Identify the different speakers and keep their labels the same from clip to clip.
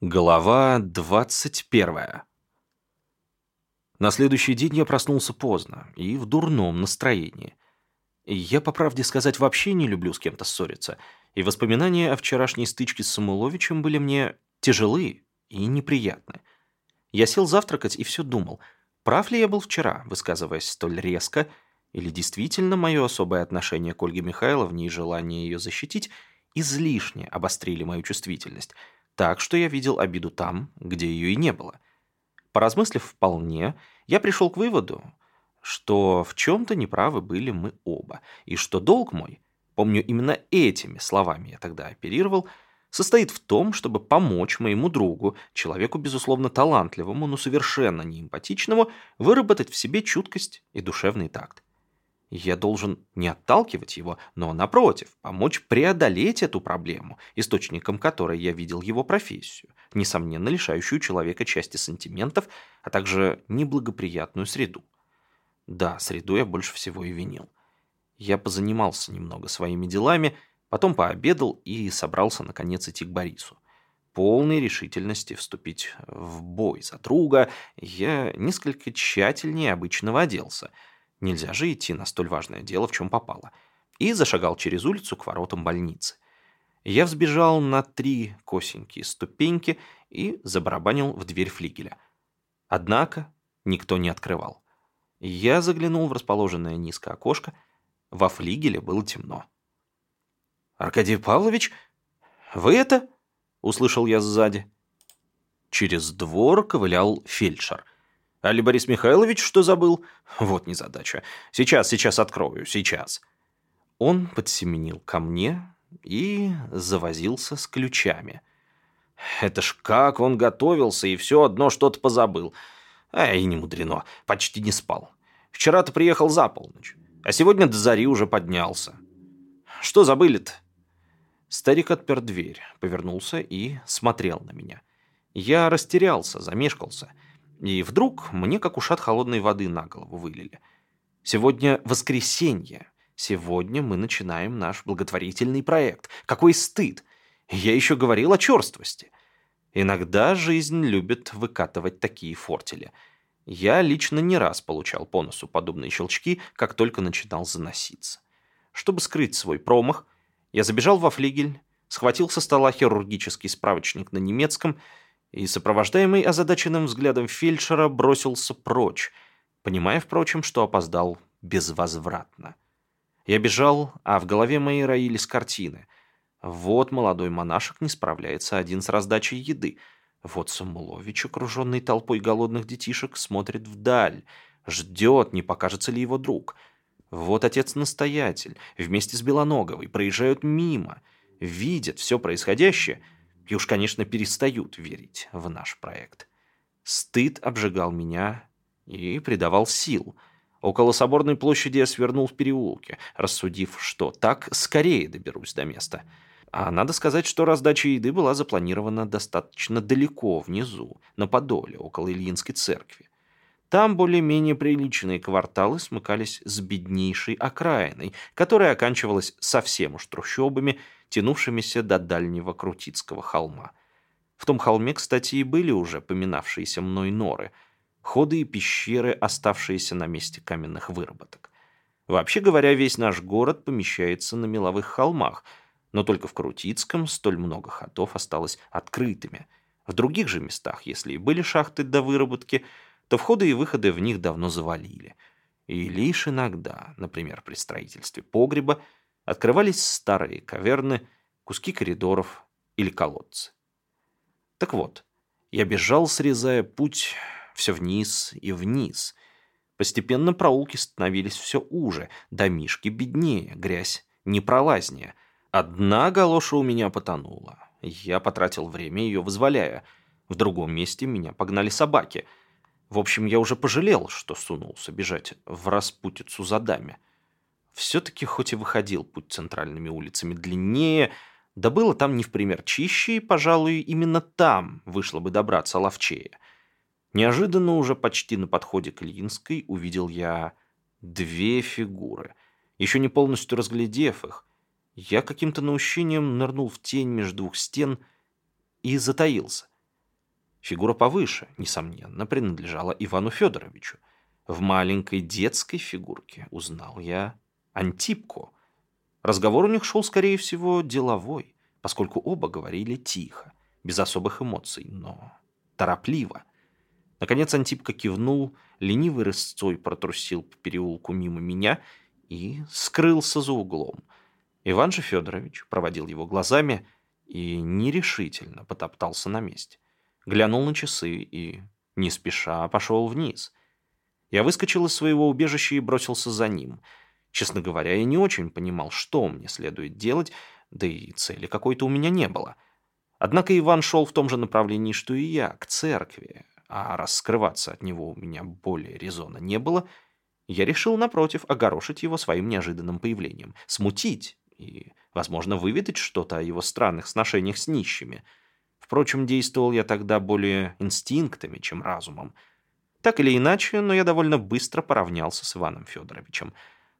Speaker 1: Глава 21. На следующий день я проснулся поздно и в дурном настроении. Я, по правде сказать, вообще не люблю с кем-то ссориться, и воспоминания о вчерашней стычке с Самуловичем были мне тяжелы и неприятны. Я сел завтракать и все думал, прав ли я был вчера, высказываясь столь резко, или действительно мое особое отношение к Ольге Михайловне и желание ее защитить излишне обострили мою чувствительность – так что я видел обиду там, где ее и не было. Поразмыслив вполне, я пришел к выводу, что в чем-то неправы были мы оба, и что долг мой, помню, именно этими словами я тогда оперировал, состоит в том, чтобы помочь моему другу, человеку, безусловно, талантливому, но совершенно неэмпатичному, выработать в себе чуткость и душевный такт. Я должен не отталкивать его, но, напротив, помочь преодолеть эту проблему, источником которой я видел его профессию, несомненно лишающую человека части сантиментов, а также неблагоприятную среду. Да, среду я больше всего и винил. Я позанимался немного своими делами, потом пообедал и собрался, наконец, идти к Борису. Полной решительности вступить в бой за друга я несколько тщательнее обычного оделся – Нельзя же идти на столь важное дело, в чем попало. И зашагал через улицу к воротам больницы. Я взбежал на три косенькие ступеньки и забарабанил в дверь флигеля. Однако никто не открывал. Я заглянул в расположенное низкое окошко. Во флигеле было темно. «Аркадий Павлович, вы это?» — услышал я сзади. Через двор ковылял фельдшер — Али Борис Михайлович что забыл? Вот незадача. Сейчас, сейчас открою, сейчас. Он подсеменил ко мне и завозился с ключами. Это ж как он готовился и все одно что-то позабыл. А и не мудрено, почти не спал. Вчера-то приехал за полночь, а сегодня до зари уже поднялся. Что забыли-то? Старик отпер дверь, повернулся и смотрел на меня. Я растерялся, замешкался — и вдруг мне как ушат холодной воды на голову вылили. Сегодня воскресенье. Сегодня мы начинаем наш благотворительный проект. Какой стыд! Я еще говорил о черствости. Иногда жизнь любит выкатывать такие фортели. Я лично не раз получал по носу подобные щелчки, как только начинал заноситься. Чтобы скрыть свой промах, я забежал во флигель, схватил со стола хирургический справочник на немецком и, сопровождаемый озадаченным взглядом фельдшера, бросился прочь, понимая, впрочем, что опоздал безвозвратно. Я бежал, а в голове моей роились картины. Вот молодой монашек не справляется один с раздачей еды. Вот Самулович, окруженный толпой голодных детишек, смотрит вдаль, ждет, не покажется ли его друг. Вот отец-настоятель вместе с Белоноговой проезжают мимо, видят все происходящее — и уж, конечно, перестают верить в наш проект. Стыд обжигал меня и придавал сил. Около Соборной площади я свернул в переулке, рассудив, что так скорее доберусь до места. А надо сказать, что раздача еды была запланирована достаточно далеко внизу, на Подоле, около Ильинской церкви. Там более-менее приличные кварталы смыкались с беднейшей окраиной, которая оканчивалась совсем уж трущобами тянувшимися до дальнего Крутицкого холма. В том холме, кстати, и были уже поминавшиеся мной норы, ходы и пещеры, оставшиеся на месте каменных выработок. Вообще говоря, весь наш город помещается на меловых холмах, но только в Крутицком столь много ходов осталось открытыми. В других же местах, если и были шахты до выработки, то входы и выходы в них давно завалили. И лишь иногда, например, при строительстве погреба, открывались старые каверны, куски коридоров или колодцы. Так вот, я бежал, срезая путь все вниз и вниз. Постепенно проулки становились все уже, домишки беднее, грязь непролазнее. Одна галоша у меня потонула. Я потратил время, ее вызволяя. В другом месте меня погнали собаки. В общем, я уже пожалел, что сунулся бежать в распутицу за даме. Все-таки хоть и выходил путь центральными улицами длиннее, да было там не в пример чище, и, пожалуй, именно там вышло бы добраться ловчее. Неожиданно уже почти на подходе к Ильинской увидел я две фигуры. Еще не полностью разглядев их, я каким-то наущением нырнул в тень между двух стен и затаился. Фигура повыше, несомненно, принадлежала Ивану Федоровичу. В маленькой детской фигурке узнал я Антипку. Разговор у них шел, скорее всего, деловой, поскольку оба говорили тихо, без особых эмоций, но торопливо. Наконец Антипка кивнул, ленивый рысцой протрусил по переулку мимо меня и скрылся за углом. Иван же Федорович проводил его глазами и нерешительно потоптался на месте. Глянул на часы и, не спеша, пошел вниз. Я выскочил из своего убежища и бросился за ним. Честно говоря, я не очень понимал, что мне следует делать, да и цели какой-то у меня не было. Однако Иван шел в том же направлении, что и я, к церкви, а раз скрываться от него у меня более резона не было, я решил, напротив, огорошить его своим неожиданным появлением, смутить и, возможно, выведать что-то о его странных сношениях с нищими. Впрочем, действовал я тогда более инстинктами, чем разумом. Так или иначе, но я довольно быстро поравнялся с Иваном Федоровичем.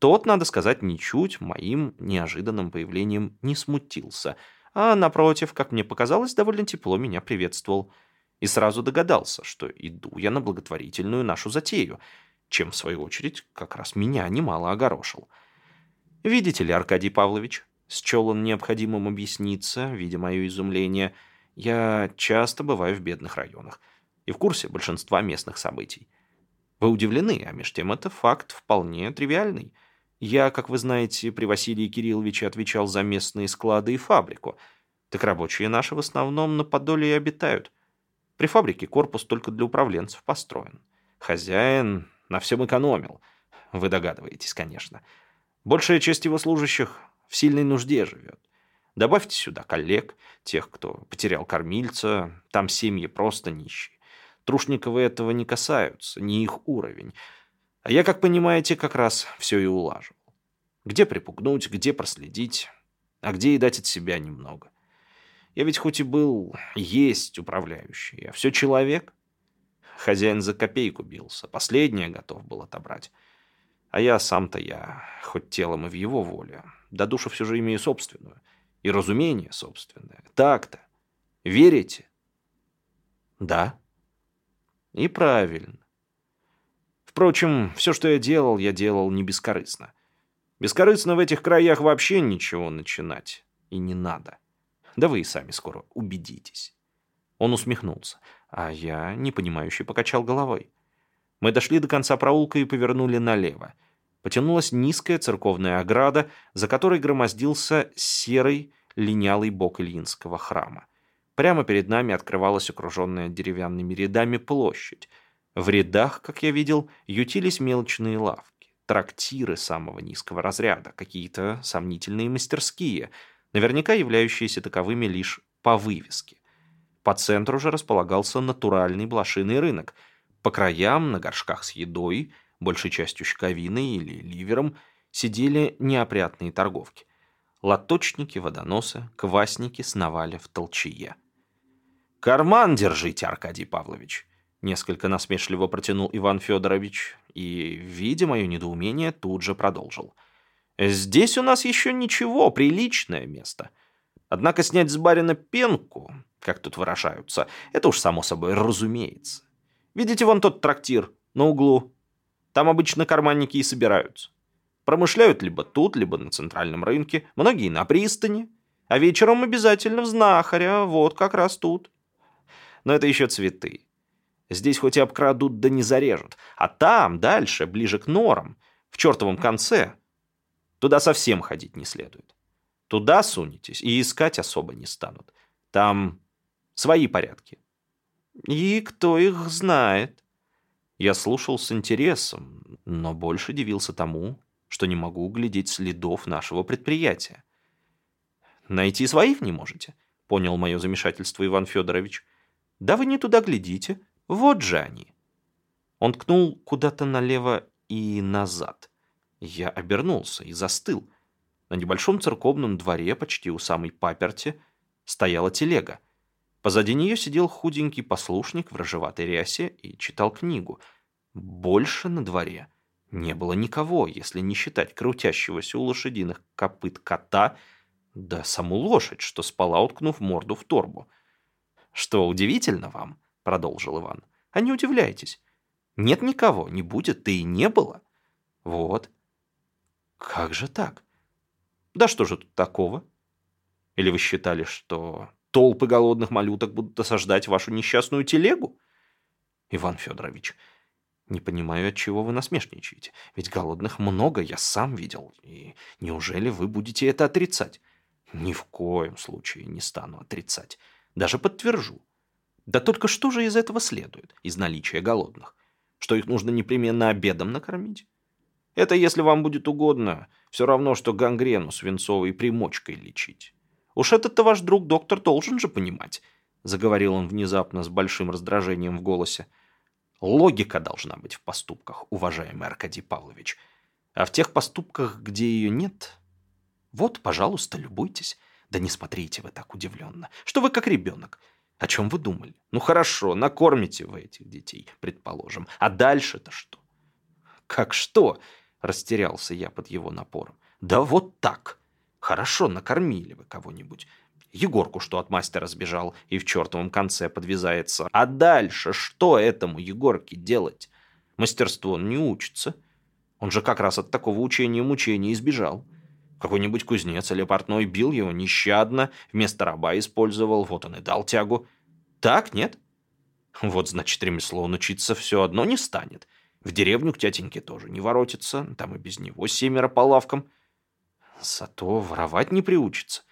Speaker 1: Тот, надо сказать, ничуть моим неожиданным появлением не смутился, а, напротив, как мне показалось, довольно тепло меня приветствовал – и сразу догадался, что иду я на благотворительную нашу затею, чем, в свою очередь, как раз меня немало огорошил. «Видите ли, Аркадий Павлович?» Счел он необходимым объясниться, видя мое изумление. «Я часто бываю в бедных районах и в курсе большинства местных событий. Вы удивлены, а меж тем это факт вполне тривиальный. Я, как вы знаете, при Василии Кирилловиче отвечал за местные склады и фабрику. Так рабочие наши в основном на Подоле и обитают. При фабрике корпус только для управленцев построен. Хозяин на всем экономил. Вы догадываетесь, конечно. Большая часть его служащих в сильной нужде живет. Добавьте сюда коллег, тех, кто потерял кормильца, там семьи просто нищие. Трушниковы этого не касаются, не их уровень. А я, как понимаете, как раз все и улаживал. Где припугнуть, где проследить, а где и дать от себя немного. Я ведь хоть и был, есть управляющий, а все человек. Хозяин за копейку бился, последнее готов был отобрать. А я сам-то я, хоть телом и в его воле, да душу все же имею собственную. И разумение собственное. Так-то. Верите? Да. И правильно. Впрочем, все, что я делал, я делал не бескорыстно. Бескорыстно в этих краях вообще ничего начинать и не надо. Да вы и сами скоро убедитесь». Он усмехнулся, а я, непонимающе, покачал головой. Мы дошли до конца проулка и повернули налево. Потянулась низкая церковная ограда, за которой громоздился серый линялый бок Ильинского храма. Прямо перед нами открывалась окруженная деревянными рядами площадь. В рядах, как я видел, ютились мелочные лавки, трактиры самого низкого разряда, какие-то сомнительные мастерские — наверняка являющиеся таковыми лишь по вывеске. По центру же располагался натуральный блошиный рынок. По краям, на горшках с едой, большей частью щековиной или ливером, сидели неопрятные торговки. Лоточники, водоносы, квасники сновали в толчье. «Карман держите, Аркадий Павлович!» Несколько насмешливо протянул Иван Федорович и, видя мое недоумение, тут же продолжил – Здесь у нас еще ничего, приличное место. Однако снять с барина пенку, как тут выражаются, это уж само собой разумеется. Видите вон тот трактир на углу? Там обычно карманники и собираются. Промышляют либо тут, либо на центральном рынке, многие на пристани, а вечером обязательно в знахаря, вот как раз тут. Но это еще цветы. Здесь хоть и обкрадут, да не зарежут. А там, дальше, ближе к норам, в чертовом конце, Туда совсем ходить не следует. Туда сунетесь и искать особо не станут. Там свои порядки. И кто их знает? Я слушал с интересом, но больше дивился тому, что не могу углядеть следов нашего предприятия. «Найти своих не можете?» — понял мое замешательство Иван Федорович. «Да вы не туда глядите. Вот же они». Он ткнул куда-то налево и назад. Я обернулся и застыл. На небольшом церковном дворе, почти у самой паперти, стояла телега. Позади нее сидел худенький послушник в рыжеватой рясе и читал книгу. Больше на дворе не было никого, если не считать крутящегося у лошадиных копыт кота, да саму лошадь, что спала, уткнув морду в торбу. «Что, удивительно вам?» — продолжил Иван. А не удивляйтесь. Нет никого, не будет, да и не было. Вот. Как же так? Да что же тут такого? Или вы считали, что толпы голодных малюток будут осаждать вашу несчастную телегу? Иван Федорович, не понимаю, от чего вы насмешничаете. Ведь голодных много, я сам видел. И неужели вы будете это отрицать? Ни в коем случае не стану отрицать. Даже подтвержу. Да только что же из этого следует, из наличия голодных? Что их нужно непременно обедом накормить? Это, если вам будет угодно, все равно, что гангрену свинцовой примочкой лечить. Уж этот-то ваш друг доктор должен же понимать, заговорил он внезапно с большим раздражением в голосе. Логика должна быть в поступках, уважаемый Аркадий Павлович. А в тех поступках, где ее нет, вот, пожалуйста, любуйтесь. Да не смотрите вы так удивленно, что вы как ребенок. О чем вы думали? Ну хорошо, накормите вы этих детей, предположим. А дальше-то что? Как что? Растерялся я под его напором. Да вот так. Хорошо, накормили вы кого-нибудь. Егорку, что от мастера сбежал и в чертовом конце подвязается. А дальше что этому Егорке делать? Мастерство он не учится. Он же как раз от такого учения мучения избежал. Какой-нибудь кузнец или портной бил его нещадно, вместо раба использовал, вот он и дал тягу. Так, нет? Вот, значит, ремесло он учиться все одно не станет. В деревню к тятеньке тоже не воротится, там и без него семеро по лавкам. Зато воровать не приучится.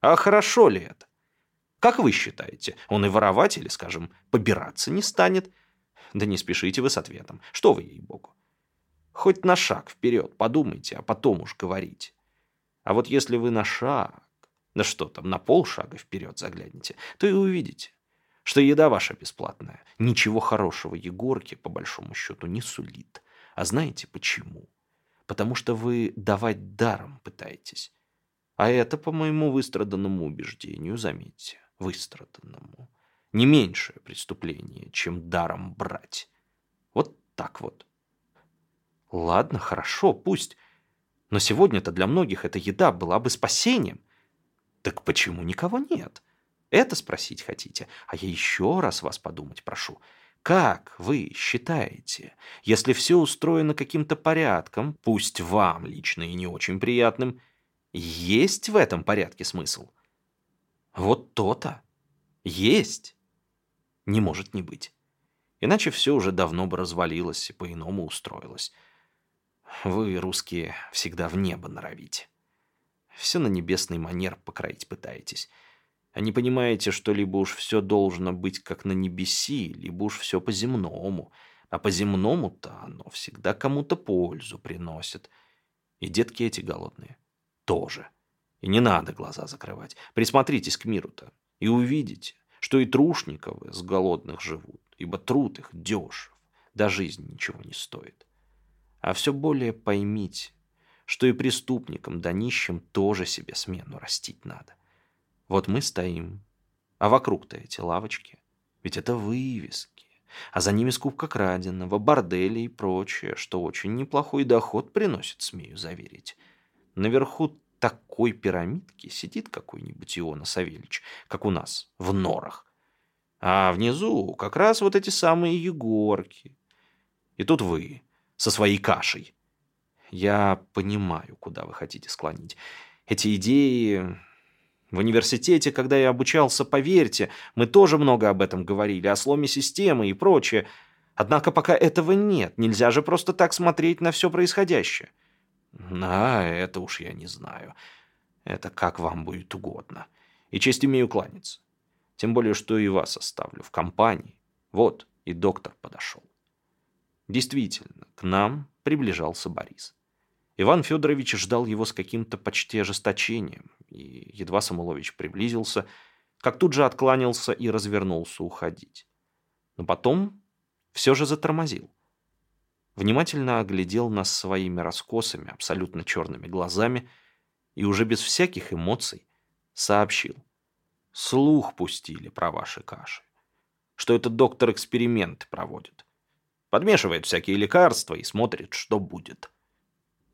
Speaker 1: А хорошо ли это? Как вы считаете, он и воровать или, скажем, побираться не станет? Да не спешите вы с ответом. Что вы, ей-богу? Хоть на шаг вперед подумайте, а потом уж говорите. А вот если вы на шаг, да что там, на полшага вперед заглянете, то и увидите, что еда ваша бесплатная. Ничего хорошего Егорке, по большому счету, не сулит. А знаете почему? Потому что вы давать даром пытаетесь. А это, по моему выстраданному убеждению, заметьте, выстраданному, не меньшее преступление, чем даром брать. Вот так вот. Ладно, хорошо, пусть. Но сегодня-то для многих эта еда была бы спасением. Так почему никого нет? Это спросить хотите? А я еще раз вас подумать прошу. Как вы считаете, если все устроено каким-то порядком, пусть вам лично и не очень приятным, есть в этом порядке смысл? Вот то-то. Есть. Не может не быть. Иначе все уже давно бы развалилось и по-иному устроилось. Вы, русские, всегда в небо норовите. Все на небесный манер покроить пытаетесь. А не понимаете, что либо уж все должно быть как на небеси, либо уж все по-земному. А по-земному-то оно всегда кому-то пользу приносит. И детки эти голодные тоже. И не надо глаза закрывать. Присмотритесь к миру-то и увидите, что и трушниковы с голодных живут, ибо труд их дешев, до жизни ничего не стоит. А все более поймите, что и преступникам да нищим тоже себе смену растить надо. Вот мы стоим, а вокруг-то эти лавочки. Ведь это вывески, а за ними скупка краденого, бордели и прочее, что очень неплохой доход приносит, смею заверить. Наверху такой пирамидки сидит какой-нибудь Иона Савельич, как у нас, в норах. А внизу как раз вот эти самые Егорки. И тут вы, со своей кашей. Я понимаю, куда вы хотите склонить. Эти идеи... В университете, когда я обучался, поверьте, мы тоже много об этом говорили, о сломе системы и прочее. Однако пока этого нет, нельзя же просто так смотреть на все происходящее. А, это уж я не знаю. Это как вам будет угодно. И честь имею кланяться. Тем более, что и вас оставлю в компании. Вот, и доктор подошел. Действительно, к нам приближался Борис. Иван Федорович ждал его с каким-то почти ожесточением, и едва Самулович приблизился, как тут же откланялся и развернулся уходить. Но потом все же затормозил. Внимательно оглядел нас своими раскосами, абсолютно черными глазами и уже без всяких эмоций сообщил. Слух пустили про ваши каши, что этот доктор эксперимент проводит. Подмешивает всякие лекарства и смотрит, что будет.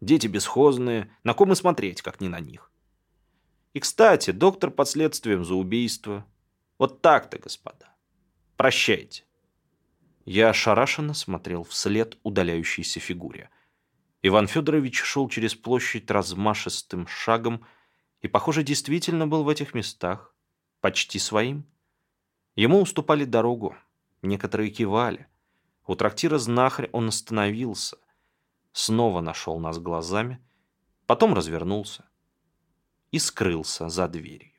Speaker 1: Дети бесхозные, на ком и смотреть, как не на них. И, кстати, доктор под следствием за убийство. Вот так-то, господа. Прощайте». Я ошарашенно смотрел вслед удаляющейся фигуре. Иван Федорович шел через площадь размашистым шагом и, похоже, действительно был в этих местах, почти своим. Ему уступали дорогу, некоторые кивали. У трактира знахарь он остановился, снова нашел нас глазами, потом развернулся и скрылся за дверью.